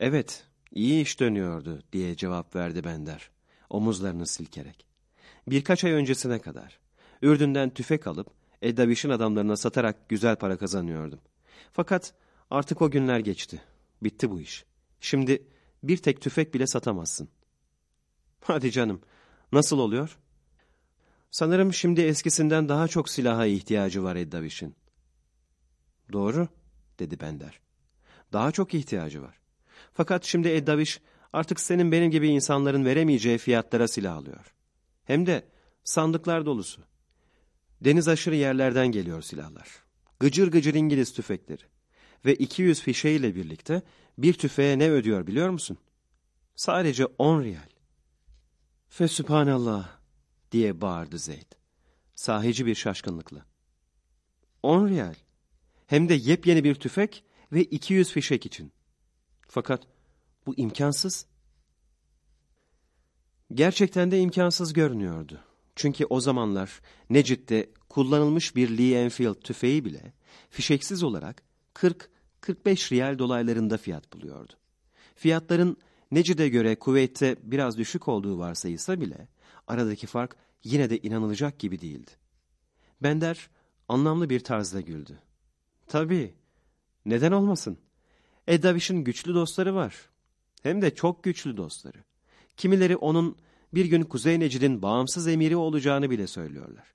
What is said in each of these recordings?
Evet, iyi iş dönüyordu diye cevap verdi Bender, omuzlarını silkerek. Birkaç ay öncesine kadar Ürdün'den tüfek alıp Eddaviş'in adamlarına satarak güzel para kazanıyordum. Fakat artık o günler geçti. Bitti bu iş. Şimdi bir tek tüfek bile satamazsın. Hadi canım, nasıl oluyor? Sanırım şimdi eskisinden daha çok silaha ihtiyacı var Eddaviş'in. Doğru, dedi Bender. Daha çok ihtiyacı var. Fakat şimdi Eddaviş artık senin benim gibi insanların veremeyeceği fiyatlara silah alıyor. Hem de sandıklar dolusu. Deniz aşırı yerlerden geliyor silahlar. Gıcır gıcır İngiliz tüfekleri. Ve 200 fişeyle birlikte bir tüfeğe ne ödüyor biliyor musun? Sadece 10 riyal. Fe sübhanallah diye bağırdı Zeyd. Sahici bir şaşkınlıkla. 10 riyal. Hem de yepyeni bir tüfek ve 200 fişek için. Fakat bu imkansız. Gerçekten de imkansız görünüyordu. Çünkü o zamanlar Necit'te kullanılmış bir Lee Enfield tüfeği bile fişeksiz olarak 40-45 riyal dolaylarında fiyat buluyordu. Fiyatların Necid'e göre Kuveyt'te biraz düşük olduğu varsayılsa bile aradaki fark yine de inanılacak gibi değildi. Bender anlamlı bir tarzda güldü. Tabii, neden olmasın? Eddaviş'in güçlü dostları var. Hem de çok güçlü dostları. Kimileri onun bir gün Kuzey Necid'in bağımsız emiri olacağını bile söylüyorlar.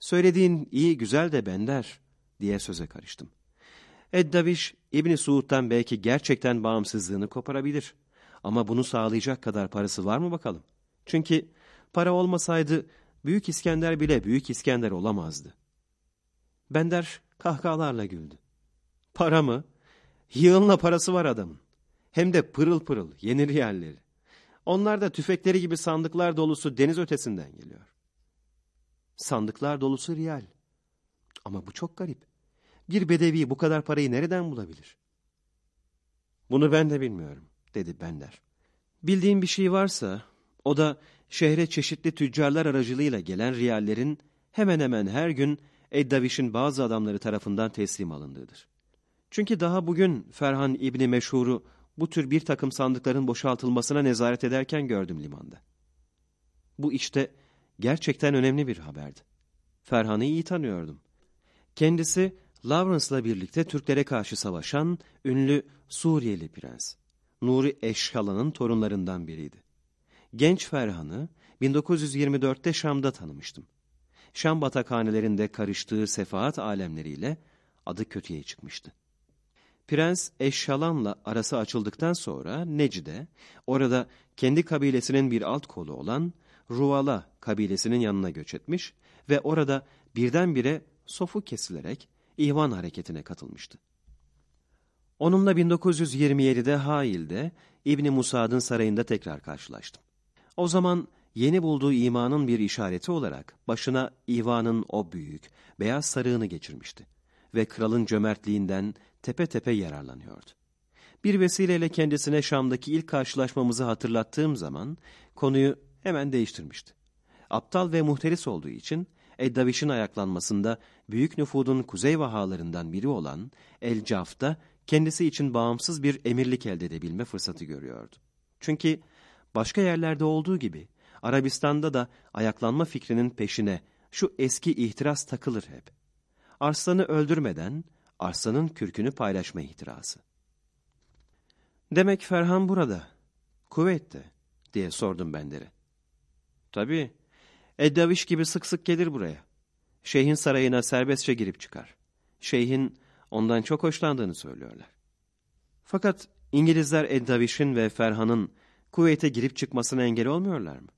Söylediğin iyi güzel de bender diye söze karıştım. Eddaviş İbni Suud'dan belki gerçekten bağımsızlığını koparabilir. Ama bunu sağlayacak kadar parası var mı bakalım? Çünkü para olmasaydı Büyük İskender bile Büyük İskender olamazdı. Bender kahkahalarla güldü. Para mı? Yığınla parası var adamın. Hem de pırıl pırıl, yeni yerleri. Onlar da tüfekleri gibi sandıklar dolusu deniz ötesinden geliyor. Sandıklar dolusu riyal. Ama bu çok garip. Bir bedevi bu kadar parayı nereden bulabilir? Bunu ben de bilmiyorum, dedi Bender. Bildiğim bir şey varsa, o da şehre çeşitli tüccarlar aracılığıyla gelen riyallerin hemen hemen her gün Eddaviş'in bazı adamları tarafından teslim alındığıdır. Çünkü daha bugün Ferhan İbni Meşhur'u bu tür bir takım sandıkların boşaltılmasına nezaret ederken gördüm limanda. Bu işte gerçekten önemli bir haberdi. Ferhan'ı iyi tanıyordum. Kendisi Lawrence'la birlikte Türklere karşı savaşan ünlü Suriyeli prens. Nuri Eşkala'nın torunlarından biriydi. Genç Ferhan'ı 1924'te Şam'da tanımıştım. Şam batakhanelerinde karıştığı sefaat alemleriyle adı kötüye çıkmıştı. Prens Eşşalan'la arası açıldıktan sonra Necide, orada kendi kabilesinin bir alt kolu olan Ruvala kabilesinin yanına göç etmiş ve orada birdenbire sofu kesilerek ihvan hareketine katılmıştı. Onunla 1927'de Hail'de İbni Musad'ın sarayında tekrar karşılaştım. O zaman yeni bulduğu imanın bir işareti olarak başına İvan'ın o büyük, beyaz sarığını geçirmişti ve kralın cömertliğinden tepe tepe yararlanıyordu. Bir vesileyle kendisine Şam'daki ilk karşılaşmamızı hatırlattığım zaman konuyu hemen değiştirmişti. Aptal ve muhteris olduğu için Eddaviş'in ayaklanmasında büyük nüfudun kuzey vahalarından biri olan El Caf'ta kendisi için bağımsız bir emirlik elde edebilme fırsatı görüyordu. Çünkü başka yerlerde olduğu gibi Arabistan'da da ayaklanma fikrinin peşine şu eski ihtiras takılır hep. Arslanı öldürmeden arslanın kürkünü paylaşma ihtirası. Demek Ferhan burada, kuvvette diye sordum bendere. Tabii, Eddaviş gibi sık sık gelir buraya. Şeyhin sarayına serbestçe girip çıkar. Şeyhin ondan çok hoşlandığını söylüyorlar. Fakat İngilizler Eddaviş'in ve Ferhan'ın Kuveyt'e girip çıkmasına engel olmuyorlar mı?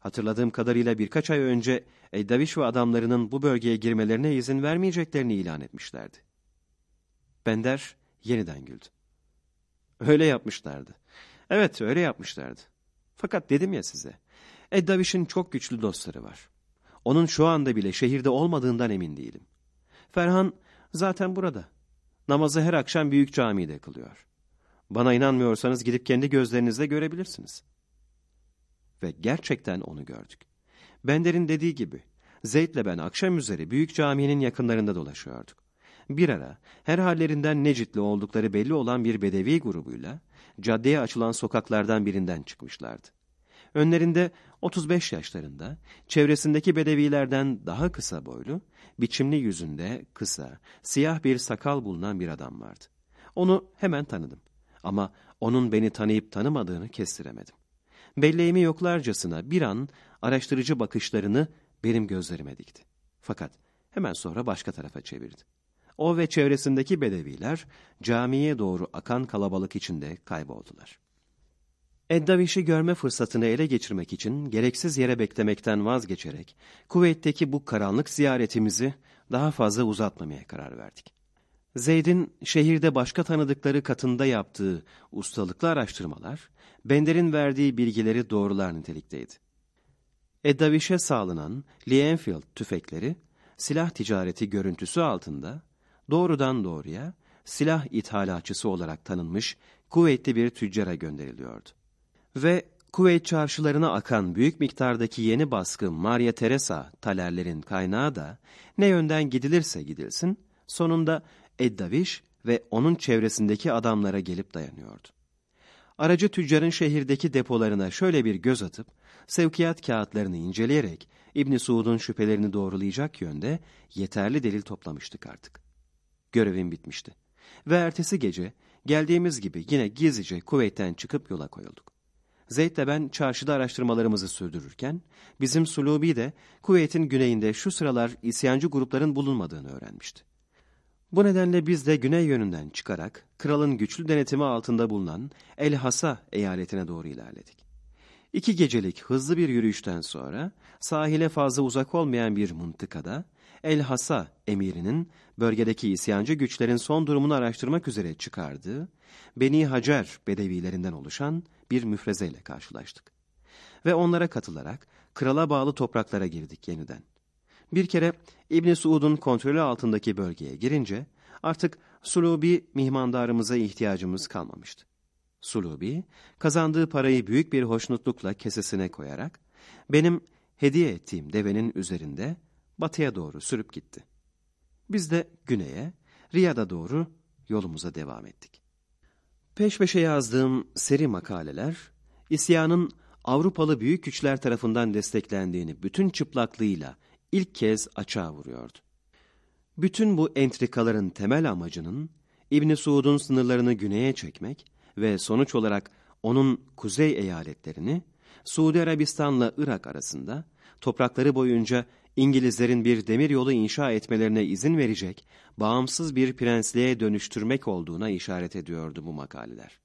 Hatırladığım kadarıyla birkaç ay önce Eddaviş ve adamlarının bu bölgeye girmelerine izin vermeyeceklerini ilan etmişlerdi. Bender yeniden güldü. Öyle yapmışlardı. Evet öyle yapmışlardı. Fakat dedim ya size, Eddaviş'in çok güçlü dostları var. Onun şu anda bile şehirde olmadığından emin değilim. Ferhan zaten burada. Namazı her akşam büyük camide kılıyor. Bana inanmıyorsanız gidip kendi gözlerinizle görebilirsiniz. Ve gerçekten onu gördük. Bender'in dediği gibi Zeyd'le ben akşam üzeri büyük caminin yakınlarında dolaşıyorduk. Bir ara her hallerinden Necitli oldukları belli olan bir bedevi grubuyla caddeye açılan sokaklardan birinden çıkmışlardı. Önlerinde 35 yaşlarında, çevresindeki bedevilerden daha kısa boylu, biçimli yüzünde kısa, siyah bir sakal bulunan bir adam vardı. Onu hemen tanıdım ama onun beni tanıyıp tanımadığını kestiremedim. Belleğimi yoklarcasına bir an araştırıcı bakışlarını benim gözlerime dikti. Fakat hemen sonra başka tarafa çevirdi. O ve çevresindeki bedeviler camiye doğru akan kalabalık içinde kayboldular. Eddaviş'i görme fırsatını ele geçirmek için gereksiz yere beklemekten vazgeçerek kuvvetteki bu karanlık ziyaretimizi daha fazla uzatmamaya karar verdik. Zeyd'in şehirde başka tanıdıkları katında yaptığı ustalıklı araştırmalar, Bender'in verdiği bilgileri doğrular nitelikteydi. Eddaviş'e sağlanan Lee Enfield tüfekleri, silah ticareti görüntüsü altında doğrudan doğruya silah ithalatçısı olarak tanınmış kuvvetli bir tüccara gönderiliyordu. Ve Kuveyt çarşılarına akan büyük miktardaki yeni baskı Maria Teresa talerlerin kaynağı da ne yönden gidilirse gidilsin, sonunda Eddaviş ve onun çevresindeki adamlara gelip dayanıyordu. Aracı tüccarın şehirdeki depolarına şöyle bir göz atıp, sevkiyat kağıtlarını inceleyerek İbn Suud'un şüphelerini doğrulayacak yönde yeterli delil toplamıştık artık. Görevim bitmişti. Ve ertesi gece geldiğimiz gibi yine gizlice kuvvetten çıkıp yola koyulduk. Zeyd de ben çarşıda araştırmalarımızı sürdürürken, bizim Sulubi de kuvvetin güneyinde şu sıralar isyancı grupların bulunmadığını öğrenmişti. Bu nedenle biz de güney yönünden çıkarak kralın güçlü denetimi altında bulunan El Hasa eyaletine doğru ilerledik. İki gecelik hızlı bir yürüyüşten sonra sahile fazla uzak olmayan bir mıntıkada El Hasa emirinin bölgedeki isyancı güçlerin son durumunu araştırmak üzere çıkardığı Beni Hacer bedevilerinden oluşan bir müfrezeyle karşılaştık. Ve onlara katılarak krala bağlı topraklara girdik yeniden. Bir kere İbn Suud'un kontrolü altındaki bölgeye girince artık Sulubi mihmandarımıza ihtiyacımız kalmamıştı. Sulubi kazandığı parayı büyük bir hoşnutlukla kesesine koyarak benim hediye ettiğim devenin üzerinde batıya doğru sürüp gitti. Biz de güneye, Riyad'a doğru yolumuza devam ettik. Peş peşe yazdığım seri makaleler, isyanın Avrupalı büyük güçler tarafından desteklendiğini bütün çıplaklığıyla ilk kez açığa vuruyordu. Bütün bu entrikaların temel amacının İbn Suud'un sınırlarını güneye çekmek ve sonuç olarak onun kuzey eyaletlerini Suudi Arabistan'la Irak arasında toprakları boyunca İngilizlerin bir demir yolu inşa etmelerine izin verecek bağımsız bir prensliğe dönüştürmek olduğuna işaret ediyordu bu makaleler.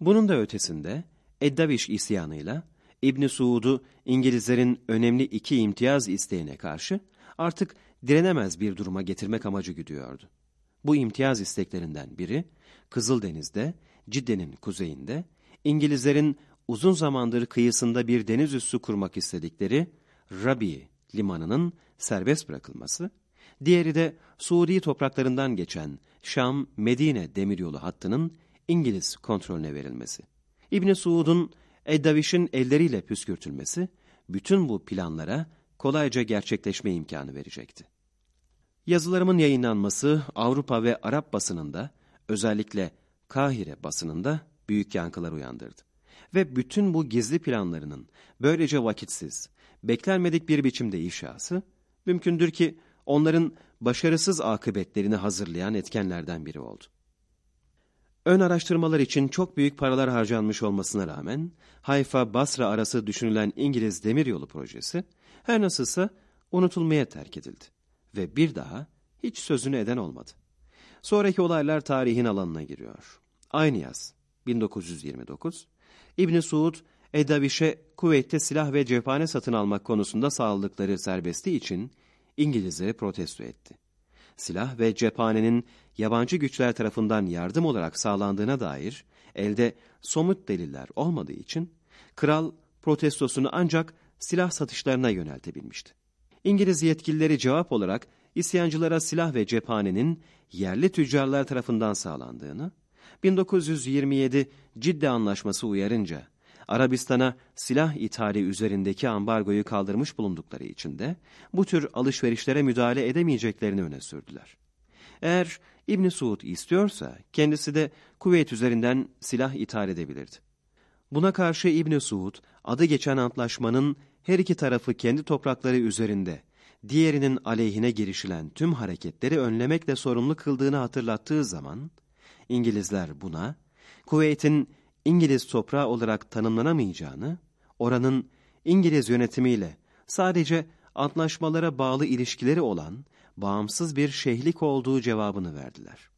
Bunun da ötesinde Eddaviş isyanıyla İbn Suud'u İngilizlerin önemli iki imtiyaz isteğine karşı artık direnemez bir duruma getirmek amacı güdüyordu. Bu imtiyaz isteklerinden biri Kızıldeniz'de, Cidde'nin kuzeyinde İngilizlerin uzun zamandır kıyısında bir deniz üssü kurmak istedikleri Rabi limanının serbest bırakılması, diğeri de Suudi topraklarından geçen Şam-Medine demiryolu hattının İngiliz kontrolüne verilmesi. İbn Suud'un Eddaviş'in elleriyle püskürtülmesi, bütün bu planlara kolayca gerçekleşme imkanı verecekti. Yazılarımın yayınlanması Avrupa ve Arap basınında, özellikle Kahire basınında büyük yankılar uyandırdı. Ve bütün bu gizli planlarının böylece vakitsiz, beklenmedik bir biçimde inşası, mümkündür ki onların başarısız akıbetlerini hazırlayan etkenlerden biri oldu. Ön araştırmalar için çok büyük paralar harcanmış olmasına rağmen Hayfa-Basra arası düşünülen İngiliz demiryolu projesi her nasılsa unutulmaya terk edildi ve bir daha hiç sözünü eden olmadı. Sonraki olaylar tarihin alanına giriyor. Aynı yaz 1929 İbn Suud Edaviş'e kuvvette silah ve cephane satın almak konusunda sağladıkları serbestliği için İngilizleri protesto etti. Silah ve cephanenin yabancı güçler tarafından yardım olarak sağlandığına dair elde somut deliller olmadığı için kral protestosunu ancak silah satışlarına yöneltebilmişti. İngiliz yetkilileri cevap olarak isyancılara silah ve cephanenin yerli tüccarlar tarafından sağlandığını, 1927 Cidde Anlaşması uyarınca Arabistan'a silah ithali üzerindeki ambargoyu kaldırmış bulundukları için de bu tür alışverişlere müdahale edemeyeceklerini öne sürdüler. Eğer İbni Suud istiyorsa kendisi de Kuveyt üzerinden silah ithal edebilirdi. Buna karşı İbni Suud adı geçen antlaşmanın her iki tarafı kendi toprakları üzerinde diğerinin aleyhine girişilen tüm hareketleri önlemekle sorumlu kıldığını hatırlattığı zaman İngilizler buna Kuveyt'in İngiliz toprağı olarak tanımlanamayacağını, oranın İngiliz yönetimiyle sadece antlaşmalara bağlı ilişkileri olan bağımsız bir şehlik olduğu cevabını verdiler.